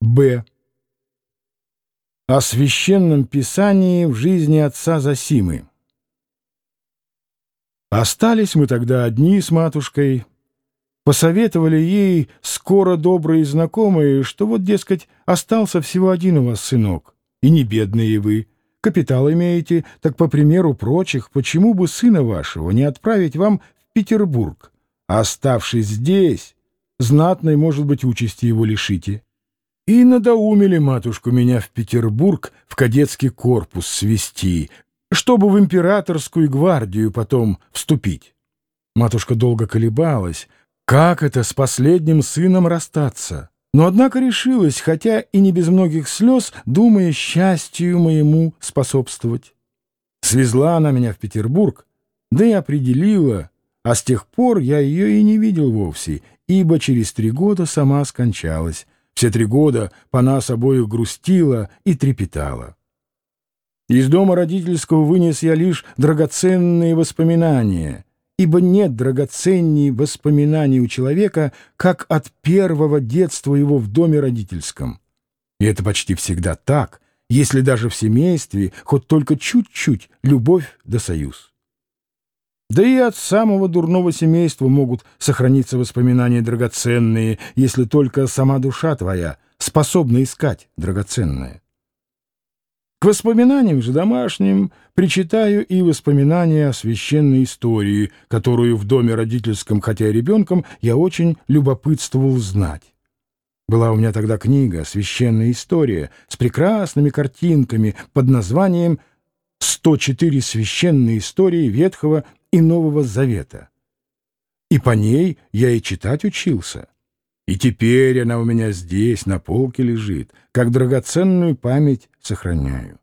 Б. О священном писании в жизни отца Засимы. Остались мы тогда одни с матушкой. Посоветовали ей скоро добрые знакомые, что вот, дескать, остался всего один у вас сынок, и не бедные вы. Капитал имеете, так по примеру прочих, почему бы сына вашего не отправить вам в Петербург, а оставшись здесь, знатной, может быть, участи его лишите. И надоумили матушку меня в Петербург в кадетский корпус свести, чтобы в императорскую гвардию потом вступить. Матушка долго колебалась, как это с последним сыном расстаться. Но однако решилась, хотя и не без многих слез, думая счастью моему способствовать. Свезла она меня в Петербург, да и определила, а с тех пор я ее и не видел вовсе, ибо через три года сама скончалась, все три года по нас обоих грустила и трепетала. Из дома родительского вынес я лишь драгоценные воспоминания, ибо нет драгоценней воспоминаний у человека, как от первого детства его в доме родительском. И это почти всегда так, если даже в семействе хоть только чуть-чуть любовь да союз. Да и от самого дурного семейства могут сохраниться воспоминания драгоценные, если только сама душа твоя способна искать драгоценное. К воспоминаниям же домашним причитаю и воспоминания о священной истории, которую в доме родительском, хотя и ребенком, я очень любопытствовал знать. Была у меня тогда книга «Священная история» с прекрасными картинками под названием «104 священные истории Ветхого и Нового Завета. И по ней я и читать учился. И теперь она у меня здесь, на полке лежит, как драгоценную память сохраняю.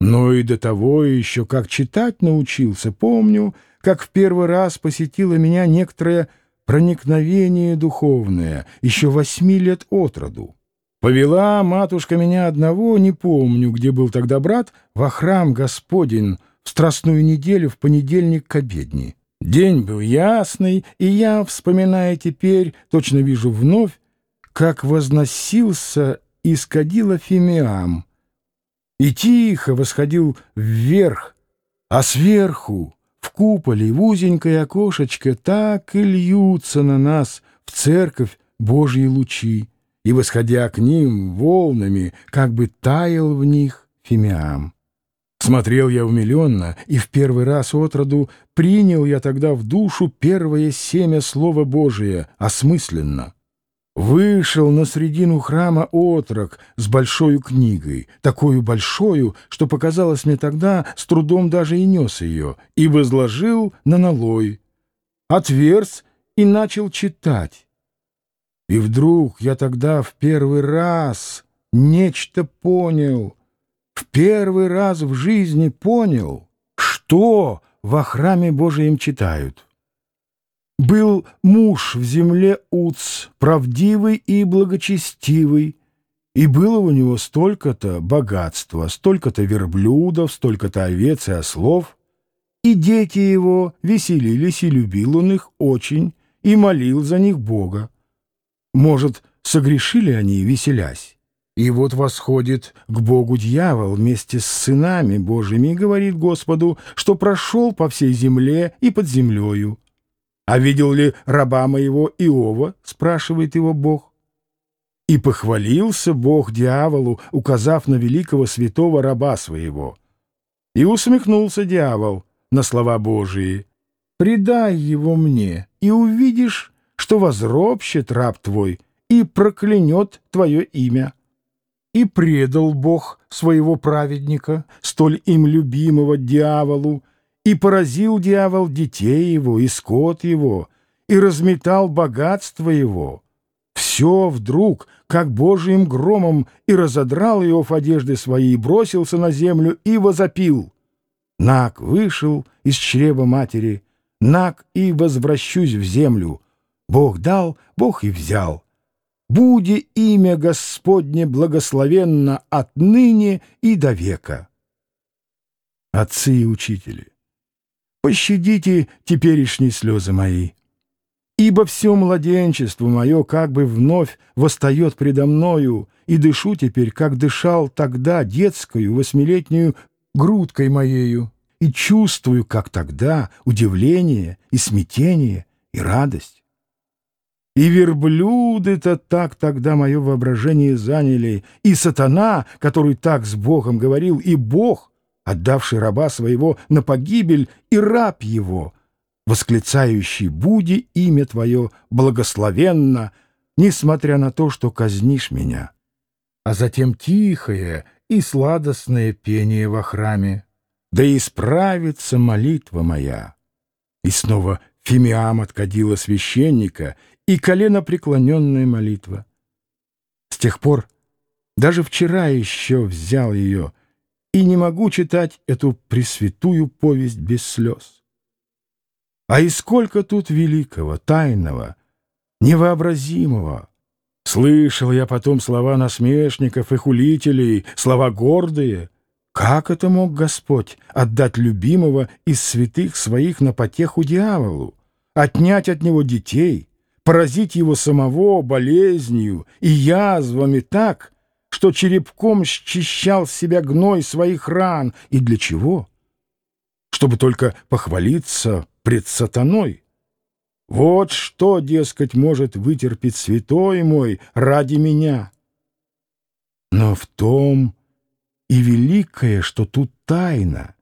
Но и до того еще как читать научился, помню, как в первый раз посетило меня некоторое проникновение духовное, еще восьми лет от роду. Повела матушка меня одного, не помню, где был тогда брат, во храм Господень, Страстную неделю в понедельник к обедне. День был ясный, и я, вспоминая теперь, точно вижу вновь, как возносился из кадила фимиам, и тихо восходил вверх, а сверху, в куполе, в узенькое окошечко, так и льются на нас в церковь Божьи лучи, и, восходя к ним волнами, как бы таял в них фимиам. Смотрел я умиленно, и в первый раз от роду принял я тогда в душу первое семя Слова Божия, осмысленно. Вышел на средину храма отрок с большой книгой, такую большую, что показалось мне тогда, с трудом даже и нес ее, и возложил на налой. Отверз и начал читать. И вдруг я тогда в первый раз нечто понял — в первый раз в жизни понял, что во храме Божием читают. Был муж в земле Уц, правдивый и благочестивый, и было у него столько-то богатства, столько-то верблюдов, столько-то овец и ослов, и дети его веселились, и любил он их очень, и молил за них Бога. Может, согрешили они, веселясь? И вот восходит к Богу дьявол вместе с сынами Божьими и говорит Господу, что прошел по всей земле и под землею. «А видел ли раба моего Иова?» — спрашивает его Бог. И похвалился Бог дьяволу, указав на великого святого раба своего. И усмехнулся дьявол на слова Божии. «Предай его мне, и увидишь, что возропщет раб твой и проклянет твое имя». И предал Бог своего праведника, столь им любимого дьяволу, и поразил дьявол детей его и скот его, и разметал богатство его. Все вдруг, как божьим громом, и разодрал Иов одежды свои, и бросился на землю, и возопил. Нак вышел из чрева матери, Нак и возвращусь в землю. Бог дал, Бог и взял. Буди имя Господне благословенно отныне и до века. Отцы и учители, пощадите теперешние слезы мои. Ибо все младенчество мое как бы вновь восстает предо мною, и дышу теперь, как дышал тогда детскую восьмилетнюю грудкой моею, и чувствую, как тогда, удивление и смятение и радость. И верблюды-то так тогда мое воображение заняли, и сатана, который так с Богом говорил, и Бог, отдавший раба своего на погибель, и раб его, восклицающий «Буди имя Твое благословенно», несмотря на то, что казнишь меня. А затем тихое и сладостное пение во храме. Да исправится молитва моя. И снова фимиам откадила священника — и колено преклоненная молитва. С тех пор даже вчера еще взял ее и не могу читать эту пресвятую повесть без слез. А и сколько тут великого, тайного, невообразимого! Слышал я потом слова насмешников и хулителей, слова гордые. Как это мог Господь отдать любимого из святых своих на потеху дьяволу, отнять от него детей — поразить его самого болезнью и язвами так, что черепком счищал с себя гной своих ран. И для чего? Чтобы только похвалиться пред сатаной. Вот что, дескать, может вытерпеть святой мой ради меня. Но в том и великое, что тут тайна —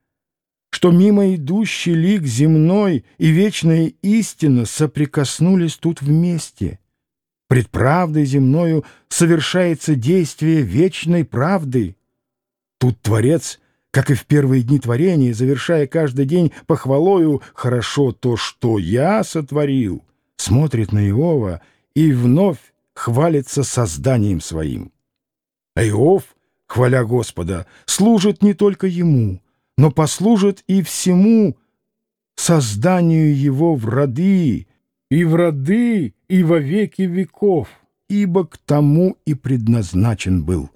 что мимо идущий лик земной и вечная истина соприкоснулись тут вместе. Пред правдой земною совершается действие вечной правды. Тут Творец, как и в первые дни творения, завершая каждый день похвалою «хорошо то, что я сотворил», смотрит на Иова и вновь хвалится созданием своим. А Иов, хваля Господа, служит не только ему — но послужит и всему созданию его в роды, и в роды, и во веки веков, ибо к тому и предназначен был.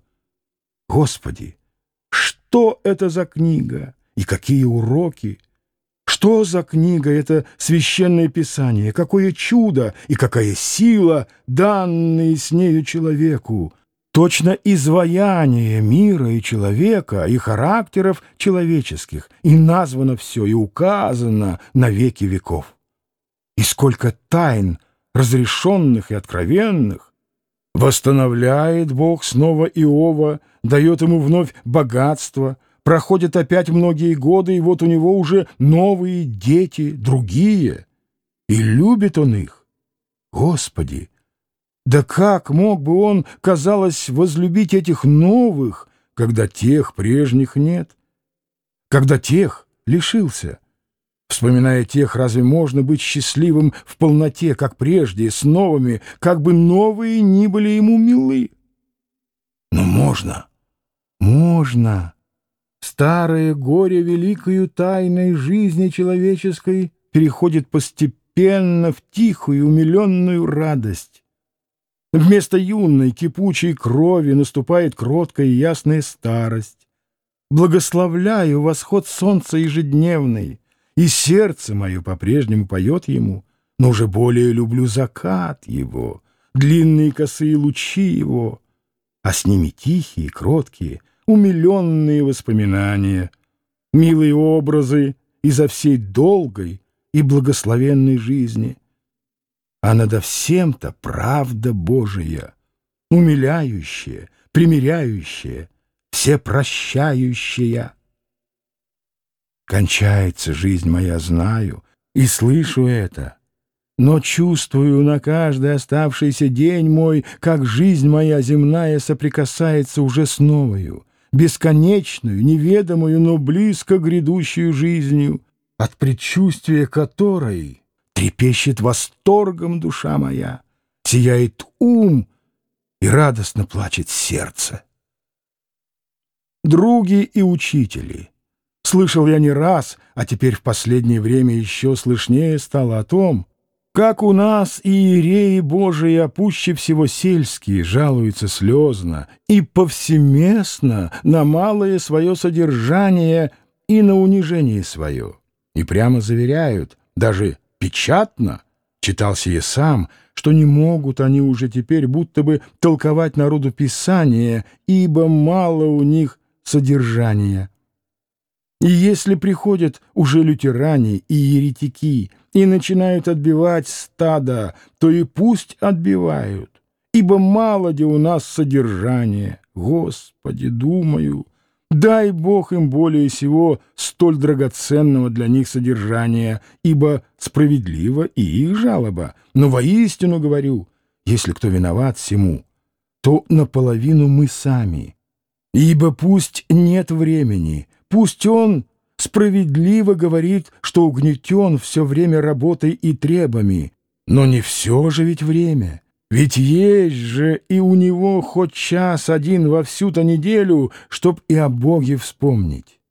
Господи, что это за книга и какие уроки? Что за книга это священное писание? Какое чудо и какая сила, данные с нею человеку! Точно изваяние мира и человека, и характеров человеческих, и названо все, и указано на веки веков. И сколько тайн, разрешенных и откровенных, восстановляет Бог снова Иова, дает ему вновь богатство, проходят опять многие годы, и вот у него уже новые дети, другие, и любит он их. Господи! Да как мог бы он, казалось, возлюбить этих новых, когда тех прежних нет? Когда тех лишился? Вспоминая тех, разве можно быть счастливым в полноте, как прежде, с новыми, как бы новые ни были ему милы? Но можно, можно. Старое горе великою тайной жизни человеческой переходит постепенно в тихую, умиленную радость. Вместо юной кипучей крови наступает кроткая и ясная старость. Благословляю восход солнца ежедневный, и сердце мое по-прежнему поет ему, но уже более люблю закат его, длинные косые лучи его, а с ними тихие, кроткие, умиленные воспоминания, милые образы изо всей долгой и благословенной жизни — а надо всем-то правда Божия, умиляющая, примиряющая, всепрощающая. Кончается жизнь моя, знаю, и слышу это, но чувствую на каждый оставшийся день мой, как жизнь моя земная соприкасается уже с новою, бесконечную, неведомую, но близко грядущую жизнью, от предчувствия которой — Трепещет восторгом душа моя, Сияет ум и радостно плачет сердце. Други и учители, слышал я не раз, а теперь в последнее время еще слышнее стало о том, как у нас иереи Божии, а пуще всего сельские, жалуются слезно и повсеместно на малое свое содержание и на унижение свое, и прямо заверяют, даже печатно, Читал сие сам, что не могут они уже теперь будто бы толковать народу Писание, ибо мало у них содержания. И если приходят уже лютеране и еретики и начинают отбивать стадо, то и пусть отбивают, ибо мало где у нас содержания. Господи, думаю, дай Бог им более всего столь драгоценного для них содержания, ибо справедливо и их жалоба. Но воистину говорю, если кто виноват всему, то наполовину мы сами. Ибо пусть нет времени, пусть он справедливо говорит, что угнетен все время работой и требами, но не все же ведь время. Ведь есть же и у него хоть час один во всю-то неделю, чтоб и о Боге вспомнить.